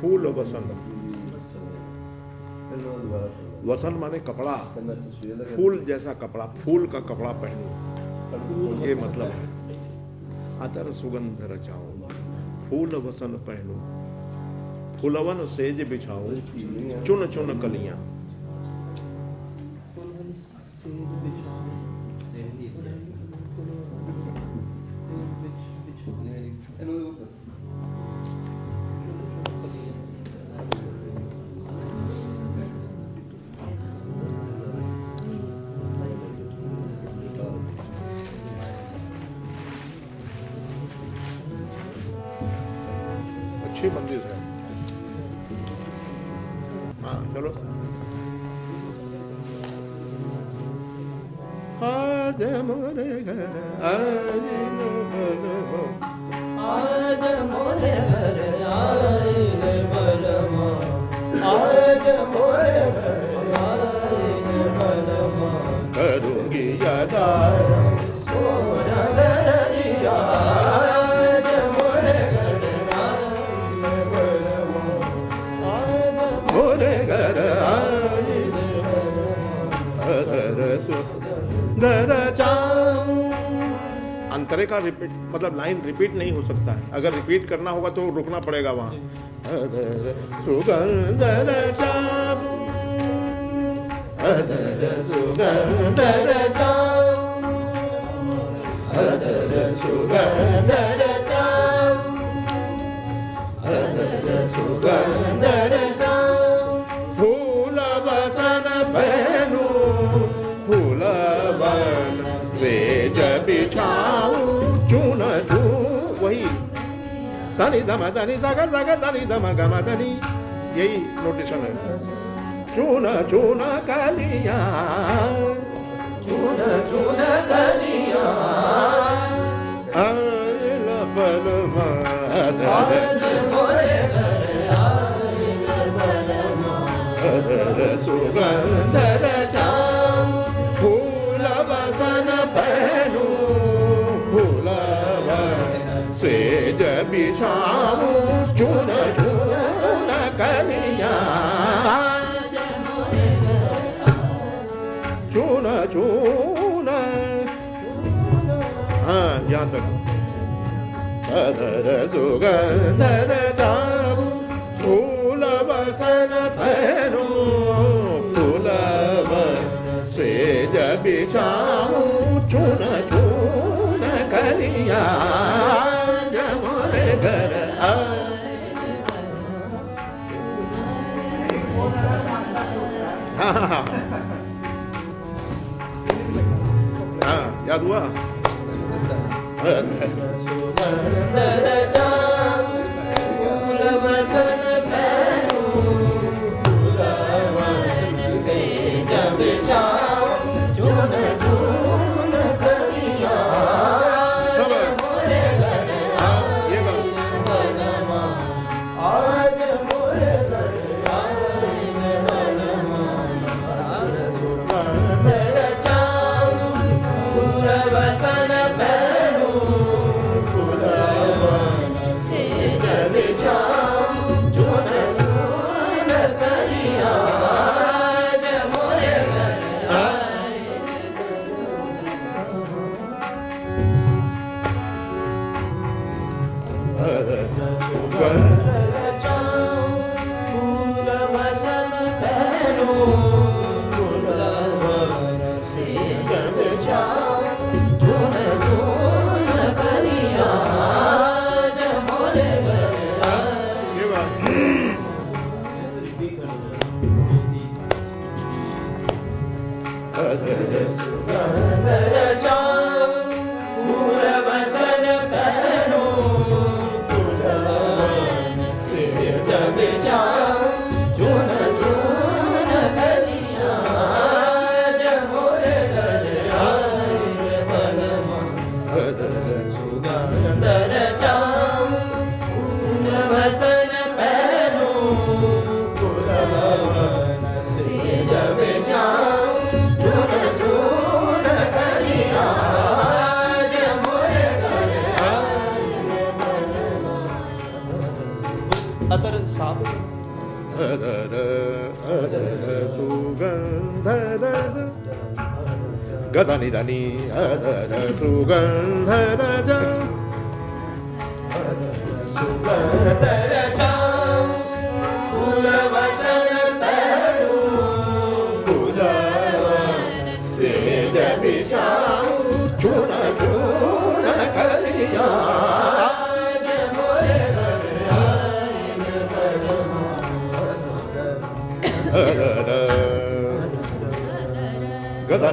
फूल वसन वसन माने कपड़ा। फूल जैसा कपड़ा, फूल का कपड़ा पहनो। ये मतलब है। अतर सुगंध रचाओ। फूल वसन पहनो। फुलवन सेज बिछाओ। चुन चुन कलियाँ। करूंगी यदा सोना घर अंतरे का रिपीट मतलब लाइन रिपीट नहीं हो सकता है। अगर रिपीट करना होगा तो रुकना पड़ेगा वहाँ। सुगंधर सनी धम धनी सग सग धनी धम गम धनी यही नोटेशन है चून चून कलिया चून चून कलिया अल बल आज मधर ಬಿಷಾನು ಚೂನ ಚೂನ ಕಲಿಯ ಚೂನ ಚೂನ ಹಾ ಧ್ಯಾನ ತಗ ಅದರ ಸುಗಂಧರ ಚಾವು ಫೂಲ ಬಸನ ತೇನು ಫೂಲ ಬಸೇಜ ಬಿಷಾನು ಚೂನ ಚೂನ How do I? kadere गदनि धनि अदर सुगन्धरज। सुगन्ध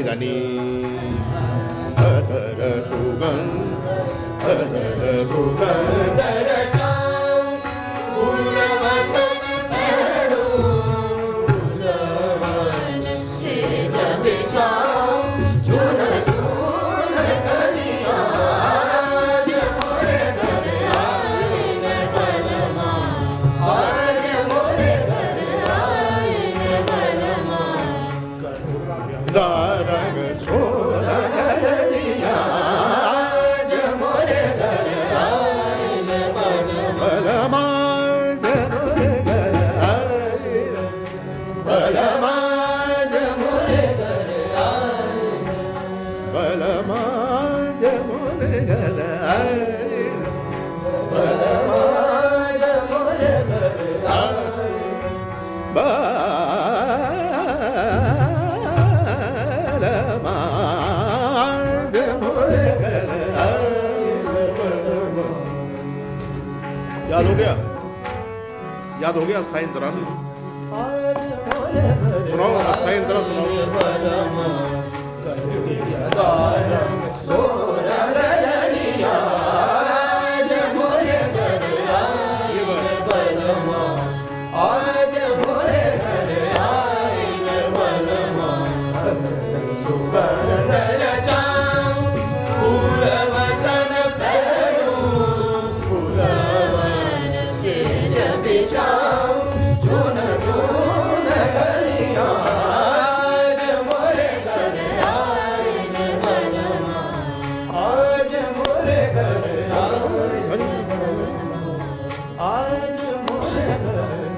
इदानी सुगम् सुगन् बलमाज मोरे घर आए। बलमाज मोरे घर आए। बलमाज मोरे याद हो गया? याद हो गया? स्थायी इंतरान सुनाओ अस्थाई इंतरा सुनाओ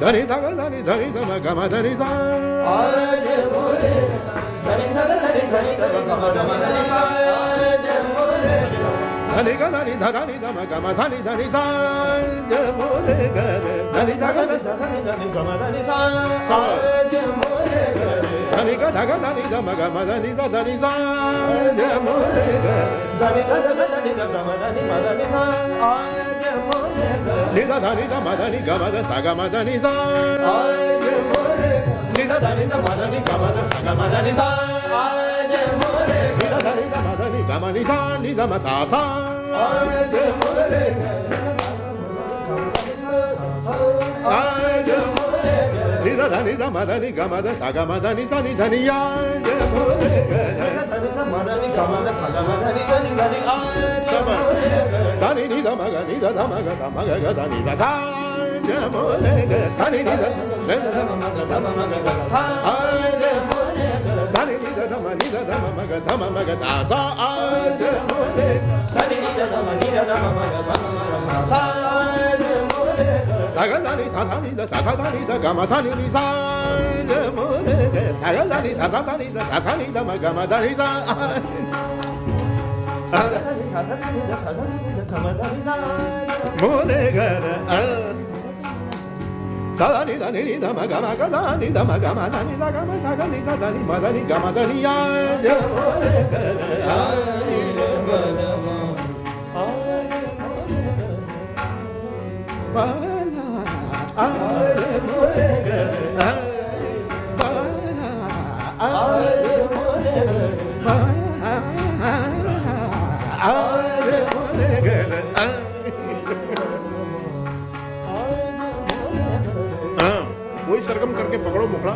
ಧನಿ ಸಗ ಧನಿ ಧನಿ ಸಮ ಗಮ ಧನಿ ಸ ಧನಿ ಗ ಧನಿ ಧ ಧನಿ ಧಮ ಗಮ ಧನಿ ಧನಿ ಸ ಜಮೋರೆ ಗ ಧನಿ ಸಗ ಧನಿ ಧನಿ ಗಮ ಧನಿ ಸ ಧನಿ ಗ ಧಗ ಧನಿ ಧಮ ಗಮ ಧನಿ ಸ ಧನಿ ಸ ಜಮೋರೆ ಗ ಧನಿ ಗ ಧನಿ ಧ ಗಮ ಧನಿ ಮ ಧನಿ ಸ Nida da nida ma da ni ga ma da sa ga ma da ni sa. Aye more. Nida da nida ma da ni ga ma da sa ga ma da ni sa. Aye more. Nida da nida ma da ni ga ma ni sa ni da ma sa sa. Aye more. Aye more. Nida da nida ma da ni ga ma da sa ga ma da ni sa ni da ni ya. Aye more. Nida da nida ma da ni ga ma da sa ga ma da ni sa ni da ni aye more sani ni da ma ga ni da da ma ga da ma ga ga da ni da sa ja mo ne ga sani ni da ga da ma ga da ma ga da sa a ja mo re ga sani ni da da ma ni da da ma ga da ma ga da sa a ja mo re sani ni da da ma ni da da ma ga da ma ga da sa ja mo ne ga sa ga da ni sa sa ni da sa sa da ni da ga ma sa ni ni sa ja mo ne ga sa ga da ni sa sa da ni da sa sa ni da ma ga ma da ni sa Sadani dani ni dama gama gama ni dama gama dani da gama dani ma dani gama dani ya ya gara ani के पकड़ो मुखड़ा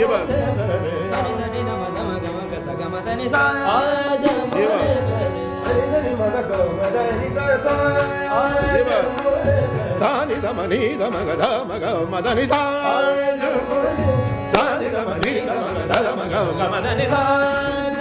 ये बात ये बात సాని దమని దమగ దమగ మదని సాని దమని దమగ దమగ మదని సా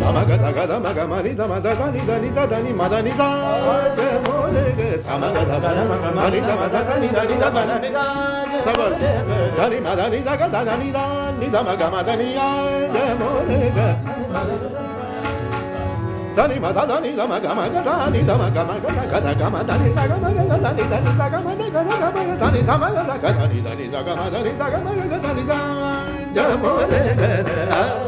samagada maga mani da mada ni da ni da da ni mada ni da ke mole ke samagada mada maga mani da mada ni da ni da da ni da sabar da ni mada ni da ga da da ni da ni da maga mada ni ya ke mole ke Dani ma da dani da ma ga ma ga dani da ma ga ma ga ga da ga ma dani da ga ma ga dani da ni da ga ma da ga dani dani dani dani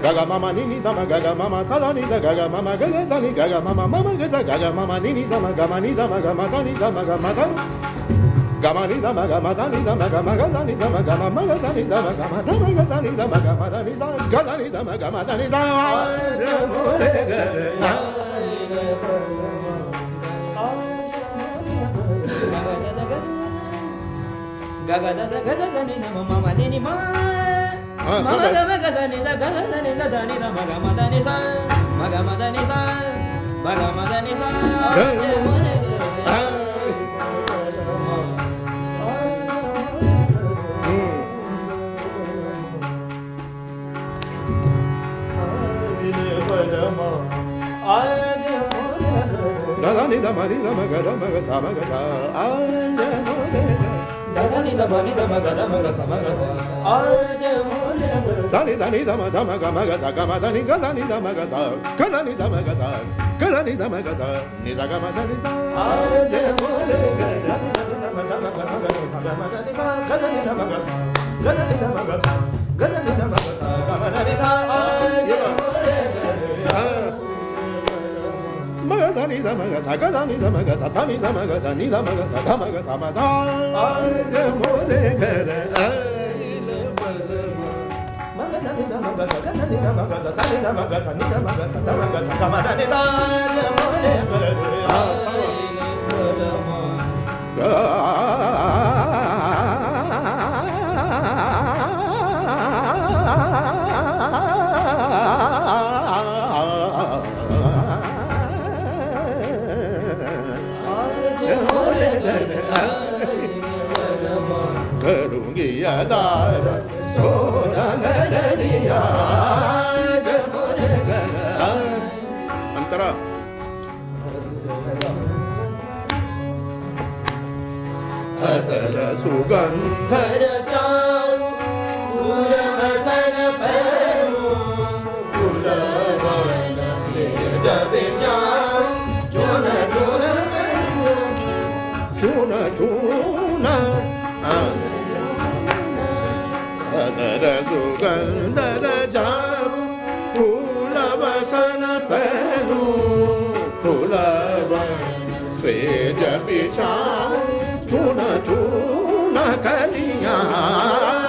Gaga mama nini dama gaga mama tadani da gaga mama gaga tani gaga mama mama gaza gaga mama nini dama gama ni dama gama tani dama gama tani gama ni dama gama tani dama gama gaza ni dama gama maga tani dama gama dama gaza ni dama gama tani dama gaza ni dama gama tani dama gaga da da gaza ni dama mama nini ma ママガマガザニザガザザニザダニダマガマダニザマガマダニザマガマダニザダダニダマニダマガダマガサマガダアンダモデダダニダマニダマガダマガサマガダアンダモデ Sani dani dama dama gama gaza gama dani gaza ni dama gaza gaza ni dama gaza gaza ni dama gaza ni da gama dani sa. Hare Bole gaza ni dama dama gama gaza gama dani sa gaza ni dama gaza gaza ni dama gaza gaza ni dama gaza gama dani sa. Hare Bole gaza. Magaza ni dama gaza gaza ni dama gaza sa ni dama gaza ni dama gaza dama gaza ma da. Hare Bole gaza. Ah सुगन्धर galinha